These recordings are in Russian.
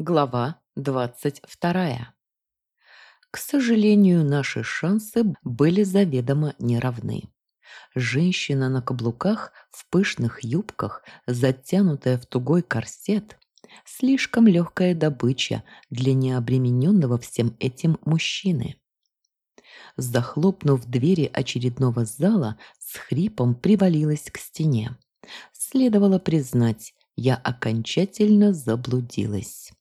Глава двадцать вторая. К сожалению, наши шансы были заведомо неравны. Женщина на каблуках, в пышных юбках, затянутая в тугой корсет, слишком легкая добыча для необремененного всем этим мужчины. Захлопнув двери очередного зала, с хрипом привалилась к стене. Следовало признать, я окончательно заблудилась.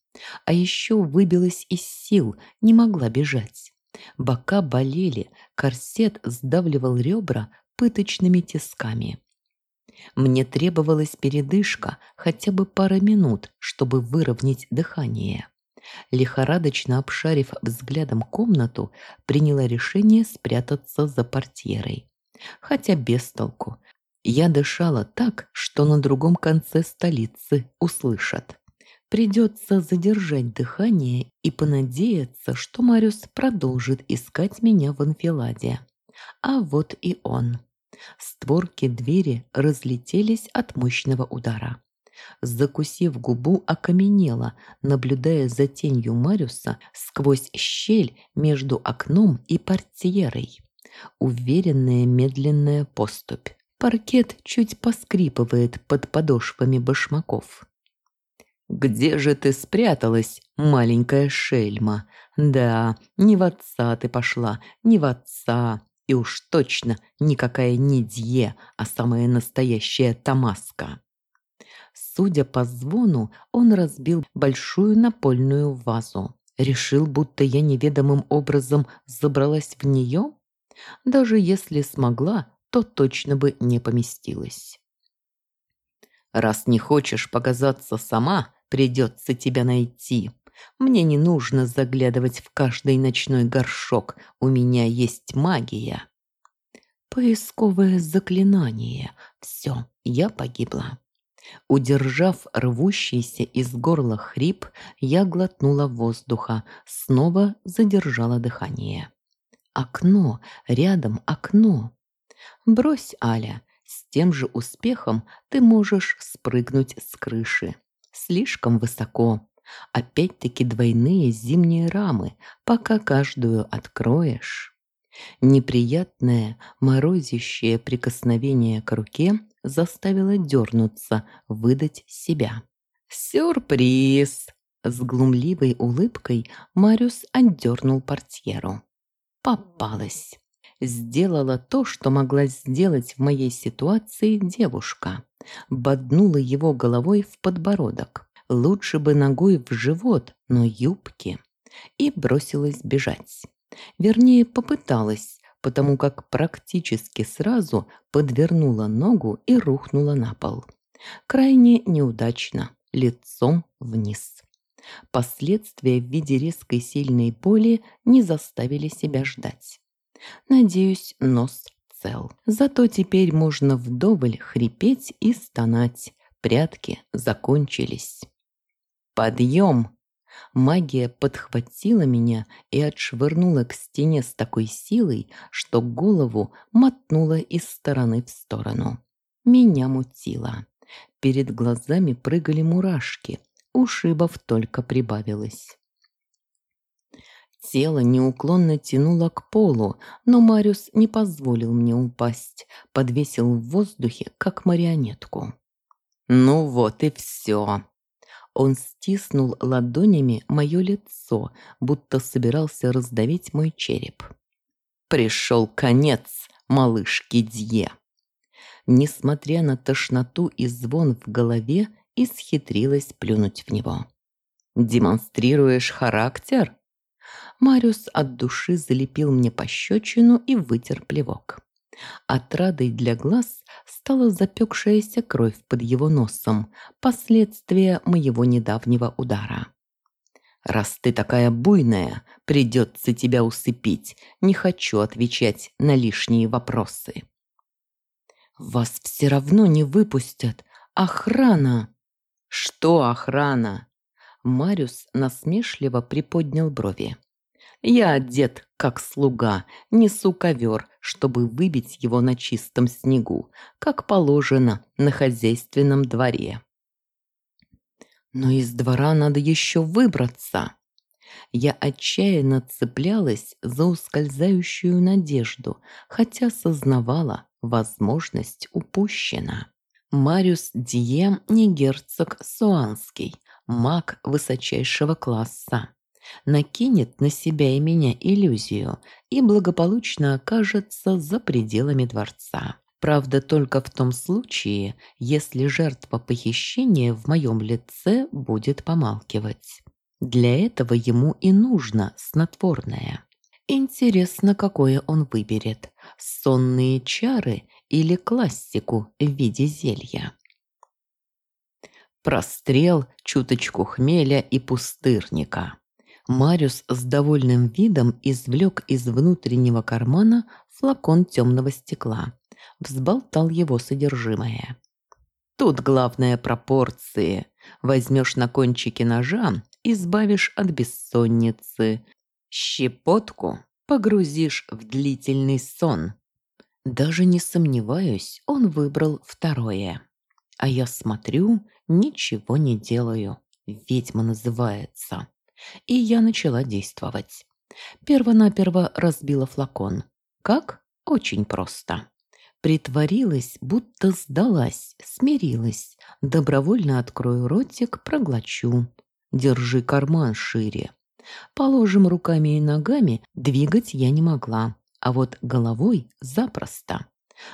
А еще выбилась из сил, не могла бежать. Бока болели, корсет сдавливал ребра пыточными тисками. Мне требовалась передышка, хотя бы пара минут, чтобы выровнять дыхание. Лихорадочно обшарив взглядом комнату, приняла решение спрятаться за портьерой. Хотя без толку. Я дышала так, что на другом конце столицы услышат. Придется задержать дыхание и понадеяться, что Мариус продолжит искать меня в анфиладе. А вот и он. Створки двери разлетелись от мощного удара. Закусив губу, окаменела, наблюдая за тенью Мариуса сквозь щель между окном и портьерой. Уверенная медленная поступь. Паркет чуть поскрипывает под подошвами башмаков. «Где же ты спряталась, маленькая шельма? Да, не в отца ты пошла, не в отца, и уж точно никакая не Дье, а самая настоящая Тамаска». Судя по звону, он разбил большую напольную вазу. Решил, будто я неведомым образом забралась в нее? Даже если смогла, то точно бы не поместилась. «Раз не хочешь показаться сама, Придется тебя найти. Мне не нужно заглядывать в каждый ночной горшок. У меня есть магия. Поисковое заклинание. Все, я погибла. Удержав рвущийся из горла хрип, я глотнула воздуха, снова задержала дыхание. Окно, рядом окно. Брось, Аля, с тем же успехом ты можешь спрыгнуть с крыши слишком высоко. Опять-таки двойные зимние рамы, пока каждую откроешь. Неприятное, морозящее прикосновение к руке заставило дернуться, выдать себя. «Сюрприз!» С глумливой улыбкой Мариус отдернул портьеру. «Попалась!» Сделала то, что могла сделать в моей ситуации девушка боднула его головой в подбородок. Лучше бы ногой в живот, но юбки. И бросилась бежать. Вернее, попыталась, потому как практически сразу подвернула ногу и рухнула на пол. Крайне неудачно, лицом вниз. Последствия в виде резкой сильной боли не заставили себя ждать. Надеюсь, нос цел. Зато теперь можно вдоволь хрипеть и стонать. Прятки закончились. «Подъем!» Магия подхватила меня и отшвырнула к стене с такой силой, что голову мотнула из стороны в сторону. Меня мутило. Перед глазами прыгали мурашки, ушибов только прибавилось. Тело неуклонно тянуло к полу, но Мариус не позволил мне упасть, подвесил в воздухе, как марионетку. «Ну вот и все!» Он стиснул ладонями мое лицо, будто собирался раздавить мой череп. «Пришел конец, малышки Дье!» Несмотря на тошноту и звон в голове, исхитрилась плюнуть в него. «Демонстрируешь характер?» Мариус от души залепил мне пощечину и вытер плевок. Отрадой для глаз стала запекшаяся кровь под его носом, последствия моего недавнего удара. «Раз ты такая буйная, придется тебя усыпить. Не хочу отвечать на лишние вопросы». «Вас все равно не выпустят. Охрана!» «Что охрана?» Мариус насмешливо приподнял брови. Я одет, как слуга, несу ковер, чтобы выбить его на чистом снегу, как положено на хозяйственном дворе. Но из двора надо еще выбраться. Я отчаянно цеплялась за ускользающую надежду, хотя сознавала, возможность упущена. Мариус Дием не герцог Суанский, маг высочайшего класса. Накинет на себя и меня иллюзию и благополучно окажется за пределами дворца. Правда, только в том случае, если жертва похищения в моем лице будет помалкивать. Для этого ему и нужно снотворное. Интересно, какое он выберет – сонные чары или классику в виде зелья. Прострел, чуточку хмеля и пустырника. Мариус с довольным видом извлек из внутреннего кармана флакон темного стекла. Взболтал его содержимое. Тут главное пропорции. Возьмешь на кончике ножа, избавишь от бессонницы. Щепотку погрузишь в длительный сон. Даже не сомневаюсь, он выбрал второе. А я смотрю, ничего не делаю. Ведьма называется и я начала действовать. Первонаперво разбила флакон. Как? Очень просто. Притворилась, будто сдалась, смирилась. Добровольно открою ротик, проглочу. Держи карман шире. Положим руками и ногами, двигать я не могла, а вот головой запросто.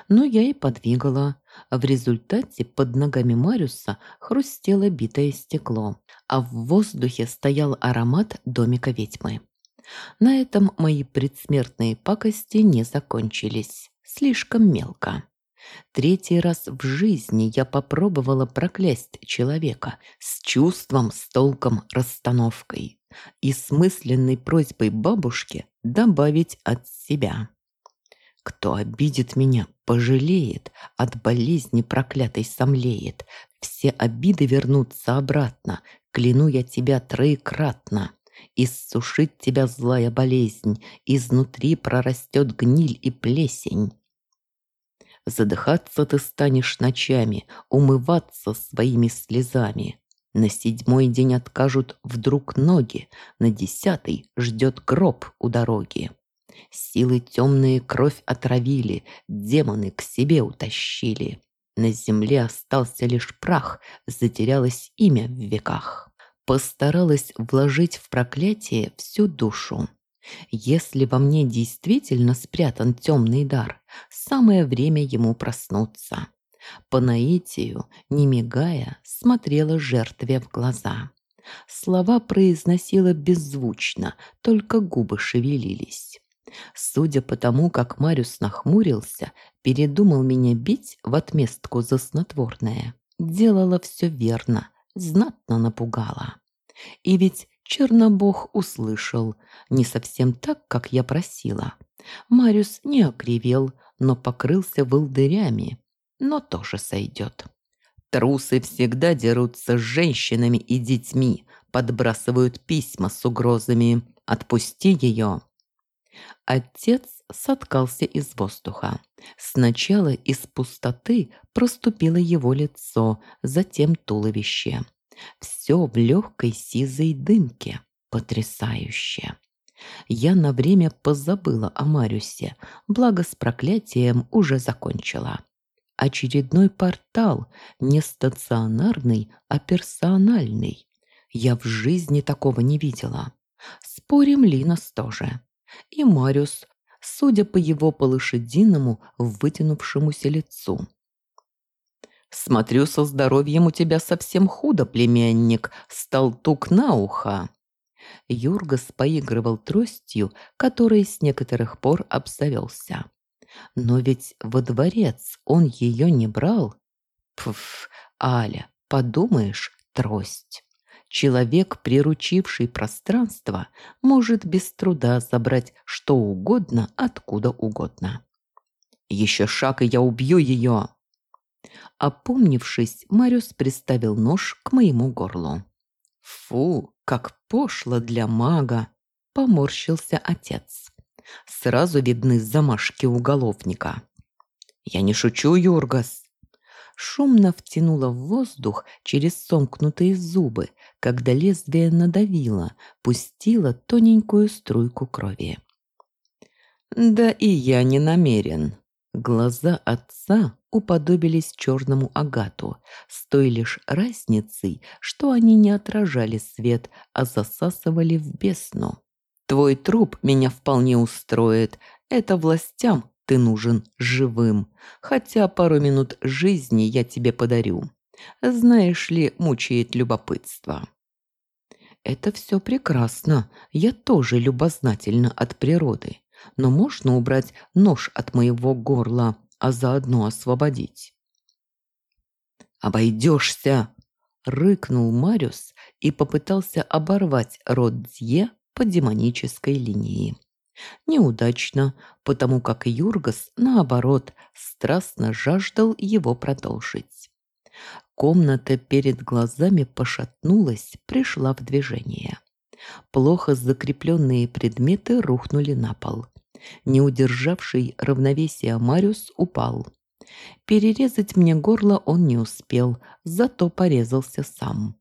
Но я и подвигала. В результате под ногами Мариуса хрустело битое стекло, а в воздухе стоял аромат домика ведьмы. На этом мои предсмертные пакости не закончились. Слишком мелко. Третий раз в жизни я попробовала проклясть человека с чувством, с толком, расстановкой и с мысленной просьбой бабушки добавить от себя. Кто обидит меня, пожалеет, от болезни проклятой сомлеет. Все обиды вернутся обратно, кляну я тебя троекратно. Иссушит тебя злая болезнь, изнутри прорастет гниль и плесень. Задыхаться ты станешь ночами, умываться своими слезами. На седьмой день откажут вдруг ноги, на десятый ждет гроб у дороги. Силы темные кровь отравили, демоны к себе утащили. На земле остался лишь прах, затерялось имя в веках. Постаралась вложить в проклятие всю душу. Если во мне действительно спрятан темный дар, самое время ему проснуться. По наитию, не мигая, смотрела жертве в глаза. Слова произносила беззвучно, только губы шевелились. Судя по тому, как Мариус нахмурился, передумал меня бить в отместку за снотворное. Делала все верно, знатно напугала. И ведь Чернобог услышал, не совсем так, как я просила. Мариус не окривел, но покрылся волдырями, но тоже сойдет. Трусы всегда дерутся с женщинами и детьми, подбрасывают письма с угрозами. Отпусти ее. Отец соткался из воздуха. Сначала из пустоты проступило его лицо, затем туловище. Все в легкой сизой дымке. Потрясающе. Я на время позабыла о Мариусе, благо с проклятием уже закончила. Очередной портал, не стационарный, а персональный. Я в жизни такого не видела. Спорим, Линос тоже и Мариус, судя по его полошадиному вытянувшемуся лицу. «Смотрю, со здоровьем у тебя совсем худо, племянник, стал тук на ухо». Юргас поигрывал тростью, которой с некоторых пор обзавелся. Но ведь во дворец он ее не брал. Пф, Аля, подумаешь, трость. Человек, приручивший пространство, может без труда забрать что угодно откуда угодно. «Еще шаг, и я убью ее!» Опомнившись, Мариус приставил нож к моему горлу. «Фу, как пошло для мага!» – поморщился отец. Сразу видны замашки уголовника. «Я не шучу, Юргас!» Шумно втянула в воздух через сомкнутые зубы, когда лезвие надавило, пустило тоненькую струйку крови. «Да и я не намерен». Глаза отца уподобились черному агату, с той лишь разницей, что они не отражали свет, а засасывали в бесну. «Твой труп меня вполне устроит. Это властям ты нужен живым, хотя пару минут жизни я тебе подарю. Знаешь ли, мучает любопытство». «Это все прекрасно. Я тоже любознательна от природы. Но можно убрать нож от моего горла, а заодно освободить?» «Обойдешься!» — рыкнул Мариус и попытался оборвать рот Дье по демонической линии. Неудачно, потому как Юргас, наоборот, страстно жаждал его продолжить. Комната перед глазами пошатнулась, пришла в движение. Плохо закрепленные предметы рухнули на пол. Не удержавший равновесия Мариус упал. Перерезать мне горло он не успел, зато порезался сам.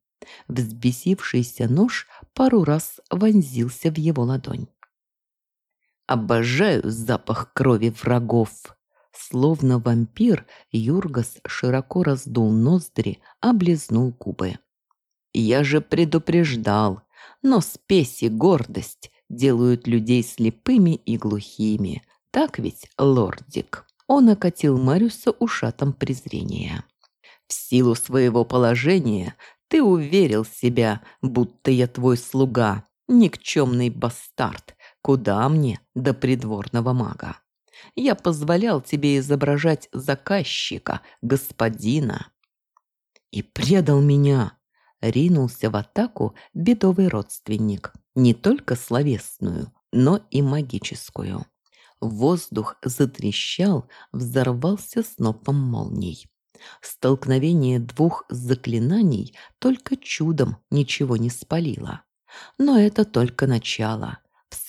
Взбесившийся нож пару раз вонзился в его ладонь. Обожаю запах крови врагов. Словно вампир, Юргас широко раздул ноздри, облизнул губы. Я же предупреждал, но спесь и гордость делают людей слепыми и глухими. Так ведь, лордик? Он окатил Мариуса ушатом презрения. В силу своего положения ты уверил себя, будто я твой слуга, никчемный бастард, Куда мне до придворного мага? Я позволял тебе изображать заказчика, господина. И предал меня. Ринулся в атаку бедовый родственник. Не только словесную, но и магическую. Воздух затрещал, взорвался снопом молний. Столкновение двух заклинаний только чудом ничего не спалило. Но это только начало.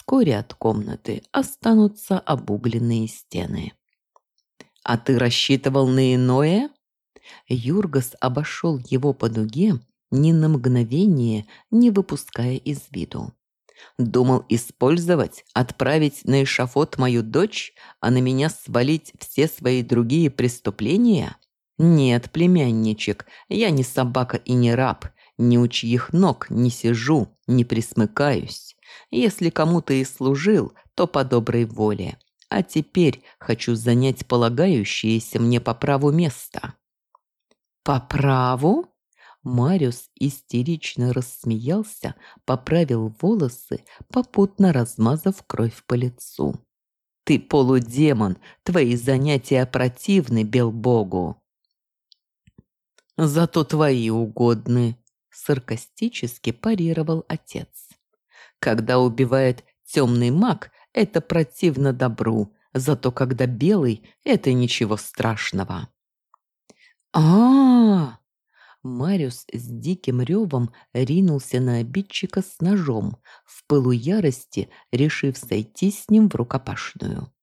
Вскоре от комнаты останутся обугленные стены. «А ты рассчитывал на иное?» Юргас обошел его по дуге, ни на мгновение не выпуская из виду. Думал использовать, отправить на эшафот мою дочь, а на меня свалить все свои другие преступления? Нет, племянничек, я не собака и не раб, ни у чьих ног не сижу, не присмыкаюсь. Если кому-то и служил, то по доброй воле. А теперь хочу занять полагающееся мне по праву место». «По праву?» Мариус истерично рассмеялся, поправил волосы, попутно размазав кровь по лицу. «Ты полудемон, твои занятия противны Белбогу». «Зато твои угодны», — саркастически парировал отец. Когда убивает темный маг, это противно добру, зато когда белый, это ничего страшного. а, -а, -а Мариус с диким ревом ринулся на обидчика с ножом, в пылу ярости решив сойти с ним в рукопашную.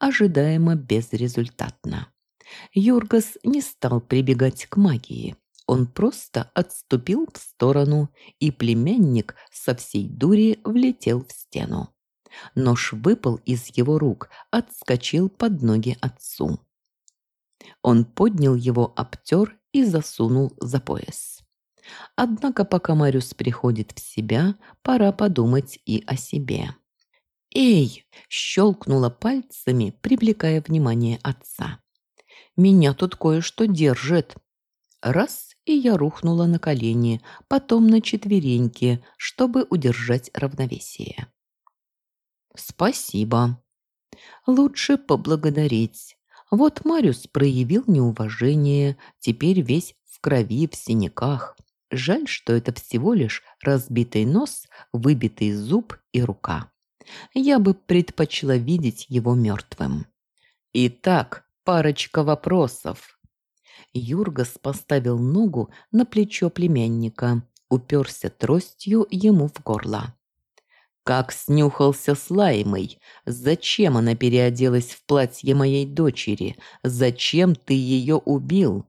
Ожидаемо безрезультатно. Юргас не стал прибегать к магии. Он просто отступил в сторону, и племянник со всей дури влетел в стену. Нож выпал из его рук, отскочил под ноги отцу. Он поднял его, обтер и засунул за пояс. Однако пока Мариус приходит в себя, пора подумать и о себе. «Эй!» – щелкнула пальцами, привлекая внимание отца. «Меня тут кое-что держит». Раз и я рухнула на колени, потом на четвереньки, чтобы удержать равновесие. «Спасибо. Лучше поблагодарить. Вот Мариус проявил неуважение, теперь весь в крови, в синяках. Жаль, что это всего лишь разбитый нос, выбитый зуб и рука. Я бы предпочла видеть его мертвым. Итак, парочка вопросов. Юргас поставил ногу на плечо племянника, уперся тростью ему в горло. «Как снюхался с Лаймой? Зачем она переоделась в платье моей дочери? Зачем ты ее убил?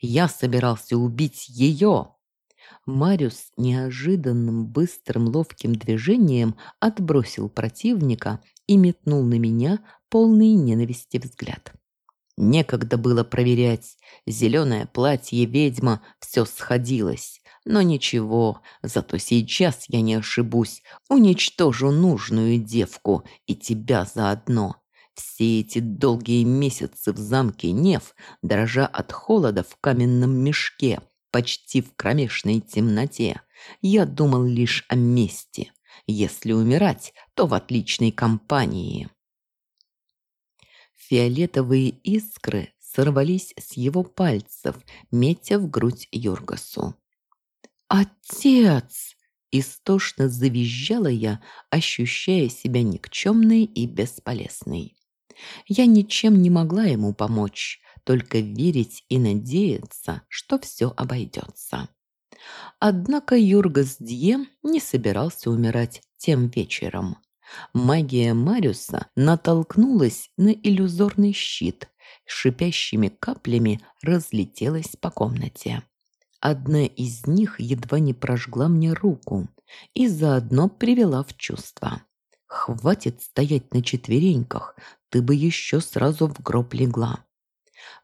Я собирался убить ее. Мариус неожиданным, быстрым, ловким движением отбросил противника и метнул на меня полный ненависти взгляд. Некогда было проверять. Зеленое платье ведьма все сходилось. Но ничего, зато сейчас я не ошибусь. Уничтожу нужную девку и тебя заодно. Все эти долгие месяцы в замке Нев, дрожа от холода в каменном мешке, почти в кромешной темноте, я думал лишь о мести. Если умирать, то в отличной компании. Фиолетовые искры сорвались с его пальцев, метя в грудь Юргасу. «Отец!» – истошно завизжала я, ощущая себя никчемной и бесполезной. Я ничем не могла ему помочь, только верить и надеяться, что все обойдется. Однако Юргас Дье не собирался умирать тем вечером. Магия Мариуса натолкнулась на иллюзорный щит, шипящими каплями разлетелась по комнате. Одна из них едва не прожгла мне руку и заодно привела в чувство. «Хватит стоять на четвереньках, ты бы еще сразу в гроб легла».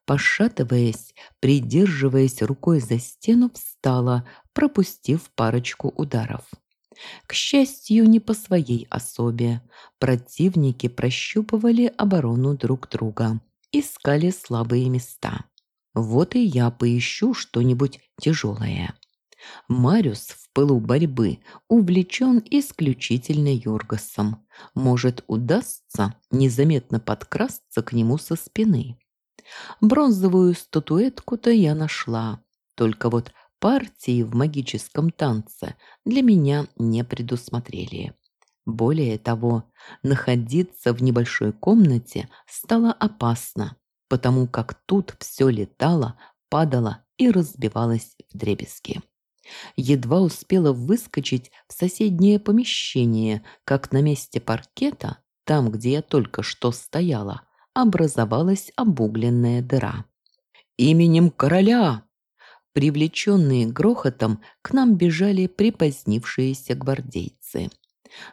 Пошатываясь, придерживаясь рукой за стену, встала, пропустив парочку ударов. К счастью, не по своей особе. Противники прощупывали оборону друг друга, искали слабые места. Вот и я поищу что-нибудь тяжелое. Мариус в пылу борьбы увлечен исключительно Юргасом. Может, удастся незаметно подкрасться к нему со спины. Бронзовую статуэтку-то я нашла. Только вот партии в магическом танце для меня не предусмотрели. Более того, находиться в небольшой комнате стало опасно, потому как тут все летало, падало и разбивалось в дребезги. Едва успела выскочить в соседнее помещение, как на месте паркета, там, где я только что стояла, образовалась обугленная дыра. «Именем короля!» Привлеченные грохотом, к нам бежали припозднившиеся гвардейцы.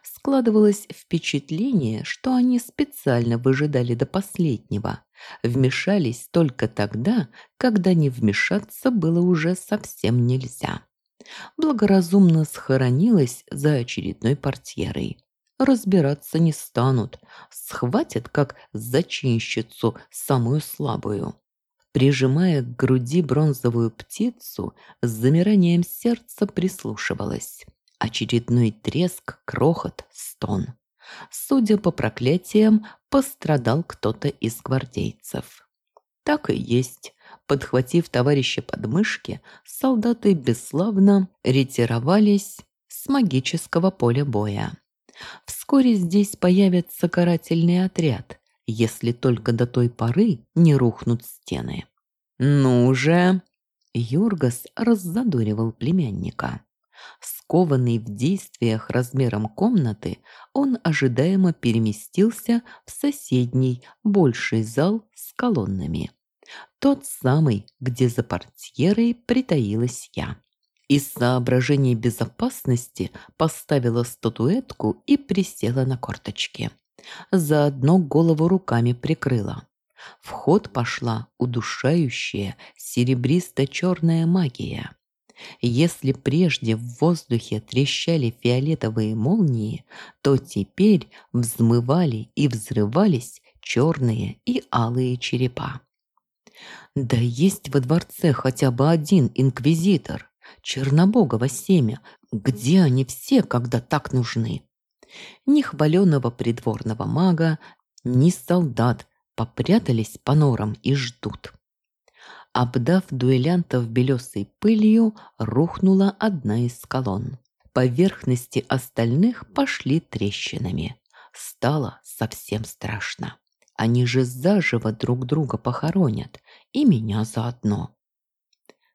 Складывалось впечатление, что они специально выжидали до последнего, вмешались только тогда, когда не вмешаться было уже совсем нельзя. Благоразумно схоронилась за очередной портьерой. Разбираться не станут, схватят как зачинщицу самую слабую. Прижимая к груди бронзовую птицу, с замиранием сердца прислушивалась. Очередной треск, крохот, стон. Судя по проклятиям, пострадал кто-то из гвардейцев. Так и есть. Подхватив товарища под мышки, солдаты бесславно ретировались с магического поля боя. Вскоре здесь появится карательный отряд, если только до той поры не рухнут стены. «Ну же!» Юргас раззадоривал племянника. Скованный в действиях размером комнаты, он ожидаемо переместился в соседний, больший зал с колоннами. Тот самый, где за портьерой притаилась я. Из соображений безопасности поставила статуэтку и присела на корточки. Заодно голову руками прикрыла. В ход пошла удушающая серебристо-черная магия. Если прежде в воздухе трещали фиолетовые молнии, то теперь взмывали и взрывались черные и алые черепа. Да есть во дворце хотя бы один инквизитор, Чернобогово семя. Где они все, когда так нужны? Ни хваленого придворного мага, ни солдат попрятались по норам и ждут. Обдав дуэлянтов белесой пылью, рухнула одна из колонн. Поверхности остальных пошли трещинами. Стало совсем страшно. Они же заживо друг друга похоронят, и меня заодно.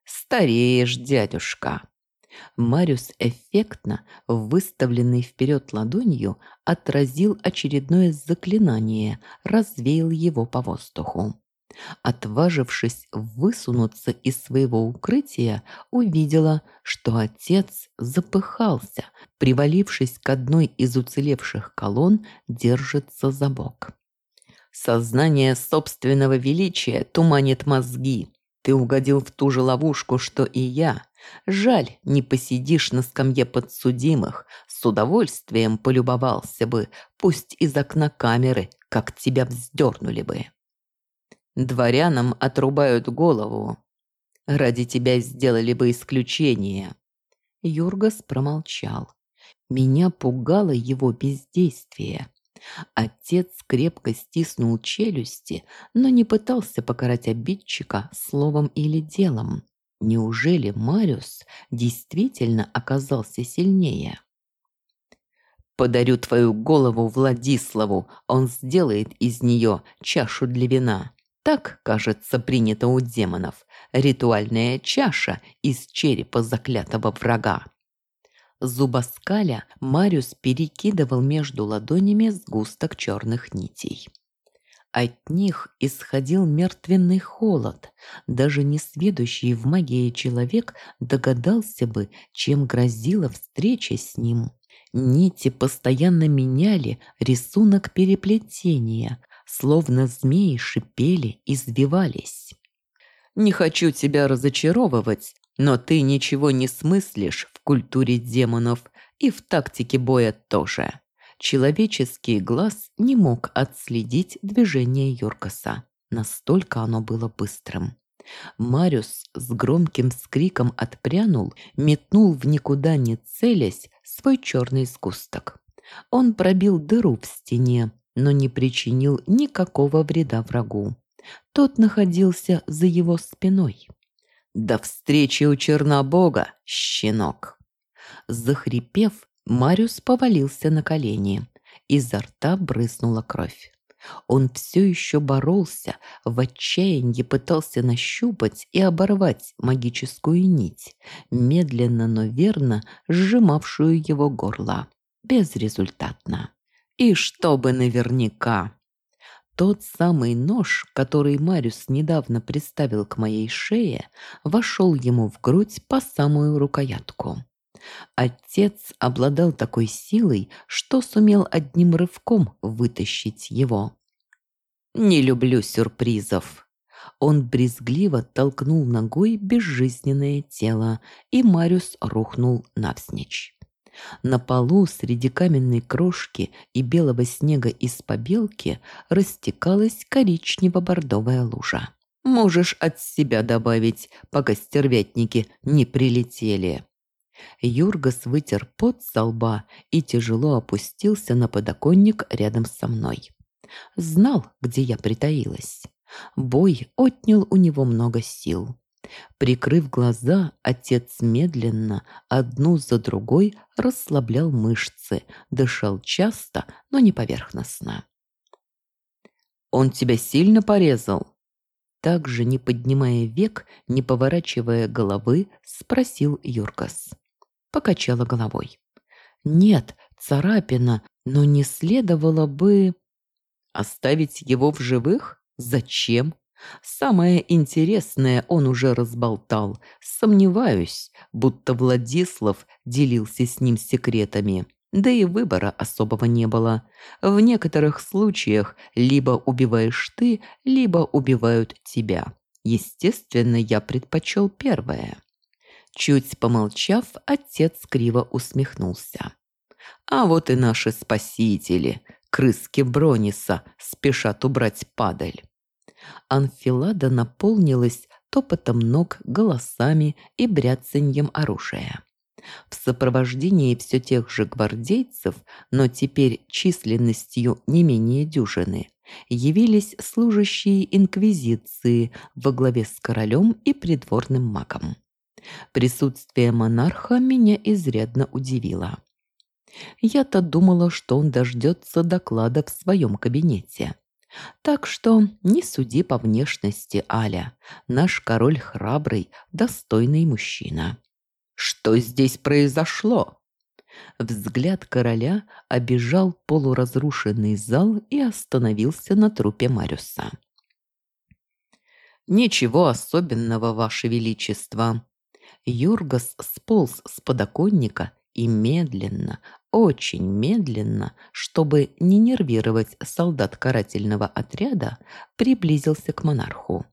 «Стареешь, дядюшка!» Мариус эффектно, выставленный вперед ладонью, отразил очередное заклинание, развеял его по воздуху. Отважившись высунуться из своего укрытия, увидела, что отец запыхался, привалившись к одной из уцелевших колонн, держится за бок. «Сознание собственного величия туманит мозги. Ты угодил в ту же ловушку, что и я. Жаль, не посидишь на скамье подсудимых. С удовольствием полюбовался бы, пусть из окна камеры, как тебя вздернули бы». Дворянам отрубают голову. Ради тебя сделали бы исключение». Юргас промолчал. Меня пугало его бездействие. Отец крепко стиснул челюсти, но не пытался покарать обидчика словом или делом. Неужели Мариус действительно оказался сильнее? «Подарю твою голову Владиславу, он сделает из нее чашу для вина. Так, кажется, принято у демонов. Ритуальная чаша из черепа заклятого врага. Зубоскаля Мариус перекидывал между ладонями сгусток черных нитей. От них исходил мертвенный холод. Даже несведущий в магии человек догадался бы, чем грозила встреча с ним. Нити постоянно меняли рисунок переплетения, словно змеи шипели и извивались. «Не хочу тебя разочаровывать, но ты ничего не смыслишь в культуре демонов и в тактике боя тоже». Человеческий глаз не мог отследить движение Йоркаса. Настолько оно было быстрым. Мариус с громким скриком отпрянул, метнул в никуда не целясь свой черный сгусток. Он пробил дыру в стене, но не причинил никакого вреда врагу. Тот находился за его спиной. «До встречи у Чернобога, щенок!» Захрипев, Мариус повалился на колени. Изо рта брызнула кровь. Он все еще боролся, в отчаянии пытался нащупать и оборвать магическую нить, медленно, но верно сжимавшую его горло. Безрезультатно. И чтобы наверняка. Тот самый нож, который Мариус недавно приставил к моей шее, вошел ему в грудь по самую рукоятку. Отец обладал такой силой, что сумел одним рывком вытащить его. «Не люблю сюрпризов». Он брезгливо толкнул ногой безжизненное тело, и Мариус рухнул навсничь. На полу среди каменной крошки и белого снега из побелки растекалась коричнево-бордовая лужа. Можешь от себя добавить, пока стервятники не прилетели. Юргас вытер пот со лба и тяжело опустился на подоконник рядом со мной. Знал, где я притаилась. Бой отнял у него много сил. Прикрыв глаза, отец медленно, одну за другой, расслаблял мышцы, дышал часто, но не поверхностно. «Он тебя сильно порезал?» Также, не поднимая век, не поворачивая головы, спросил Юркас. Покачала головой. «Нет, царапина, но не следовало бы...» «Оставить его в живых? Зачем?» Самое интересное он уже разболтал. Сомневаюсь, будто Владислав делился с ним секретами. Да и выбора особого не было. В некоторых случаях либо убиваешь ты, либо убивают тебя. Естественно, я предпочел первое. Чуть помолчав, отец криво усмехнулся. А вот и наши спасители, крыски Брониса, спешат убрать падаль. Анфилада наполнилась топотом ног, голосами и бряцаньем оружия. В сопровождении все тех же гвардейцев, но теперь численностью не менее дюжины, явились служащие инквизиции во главе с королем и придворным магом. Присутствие монарха меня изрядно удивило. Я-то думала, что он дождется доклада в своем кабинете. Так что не суди по внешности, Аля. Наш король храбрый, достойный мужчина. Что здесь произошло? Взгляд короля обежал полуразрушенный зал и остановился на трупе Мариуса. «Ничего особенного, Ваше Величество». Юргас сполз с подоконника и медленно, очень медленно, чтобы не нервировать солдат карательного отряда, приблизился к монарху.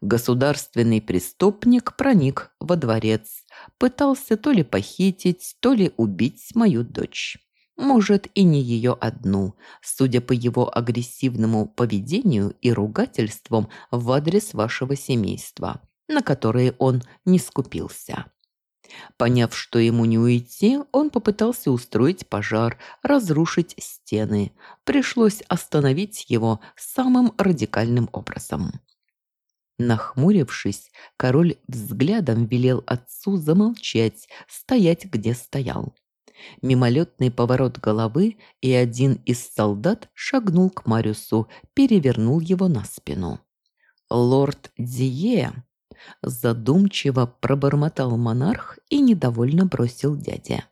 Государственный преступник проник во дворец, пытался то ли похитить, то ли убить мою дочь. Может, и не ее одну, судя по его агрессивному поведению и ругательствам в адрес вашего семейства, на которые он не скупился. Поняв, что ему не уйти, он попытался устроить пожар, разрушить стены. Пришлось остановить его самым радикальным образом. Нахмурившись, король взглядом велел отцу замолчать, стоять где стоял. Мимолетный поворот головы, и один из солдат шагнул к Мариусу, перевернул его на спину. «Лорд Дие!» Задумчиво пробормотал монарх и недовольно бросил дядя.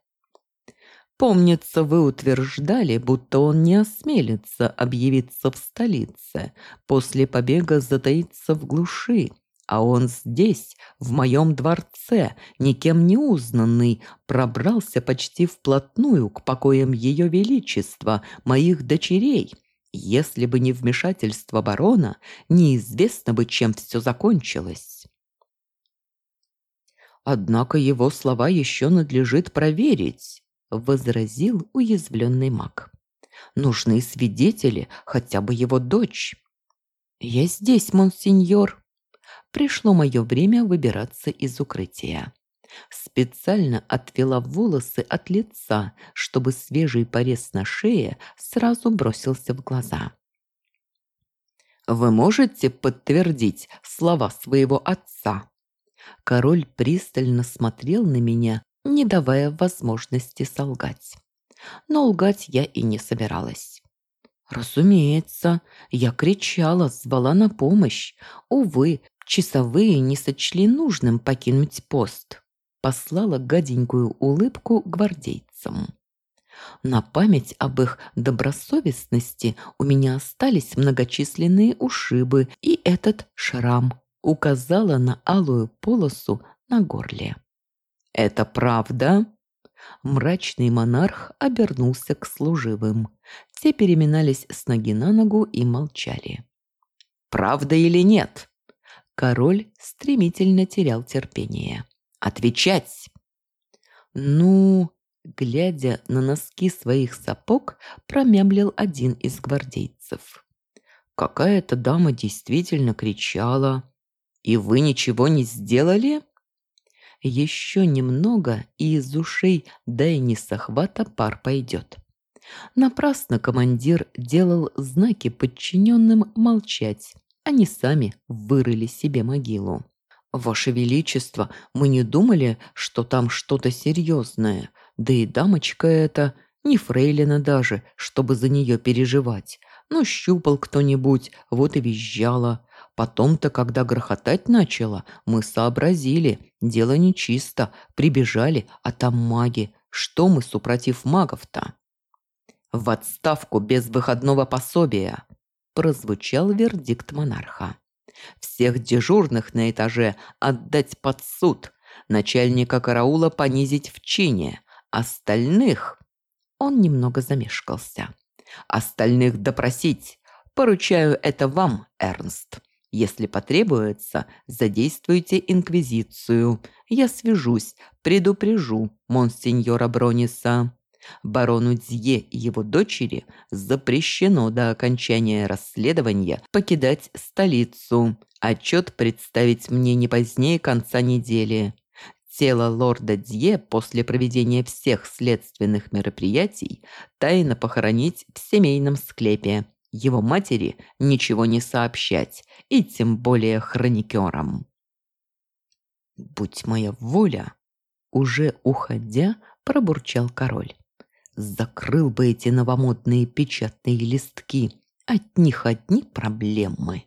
Помнится, вы утверждали, будто он не осмелится объявиться в столице, после побега затаиться в глуши, а он здесь, в моем дворце, никем не узнанный, пробрался почти вплотную к покоям Ее Величества, моих дочерей. Если бы не вмешательство барона, неизвестно бы, чем все закончилось. Однако его слова еще надлежит проверить возразил уязвленный маг. «Нужны свидетели, хотя бы его дочь». «Я здесь, монсеньор». Пришло мое время выбираться из укрытия. Специально отвела волосы от лица, чтобы свежий порез на шее сразу бросился в глаза. «Вы можете подтвердить слова своего отца?» Король пристально смотрел на меня, не давая возможности солгать. Но лгать я и не собиралась. Разумеется, я кричала, звала на помощь. Увы, часовые не сочли нужным покинуть пост. Послала гаденькую улыбку гвардейцам. На память об их добросовестности у меня остались многочисленные ушибы и этот шрам. Указала на алую полосу на горле. «Это правда?» Мрачный монарх обернулся к служивым. Те переминались с ноги на ногу и молчали. «Правда или нет?» Король стремительно терял терпение. «Отвечать!» «Ну...» Глядя на носки своих сапог, промямлил один из гвардейцев. «Какая-то дама действительно кричала. И вы ничего не сделали?» Еще немного, и из ушей Дайниса Хвата пар пойдет. Напрасно командир делал знаки подчиненным молчать. Они сами вырыли себе могилу. «Ваше Величество, мы не думали, что там что-то серьезное. Да и дамочка эта, не фрейлина даже, чтобы за нее переживать. Но щупал кто-нибудь, вот и визжала. Потом-то, когда грохотать начало, мы сообразили, дело нечисто, прибежали, а там маги. Что мы супротив магов-то? В отставку без выходного пособия, прозвучал вердикт монарха. Всех дежурных на этаже отдать под суд, начальника караула понизить в чине, остальных... Он немного замешкался. Остальных допросить. Поручаю это вам, Эрнст. Если потребуется, задействуйте инквизицию. Я свяжусь, предупрежу монсеньора Брониса. Барону Дье и его дочери запрещено до окончания расследования покидать столицу. Отчет представить мне не позднее конца недели. Тело лорда Дье после проведения всех следственных мероприятий тайно похоронить в семейном склепе его матери ничего не сообщать, и тем более хроникерам. «Будь моя воля!» Уже уходя, пробурчал король. «Закрыл бы эти новомодные печатные листки, от них одни проблемы».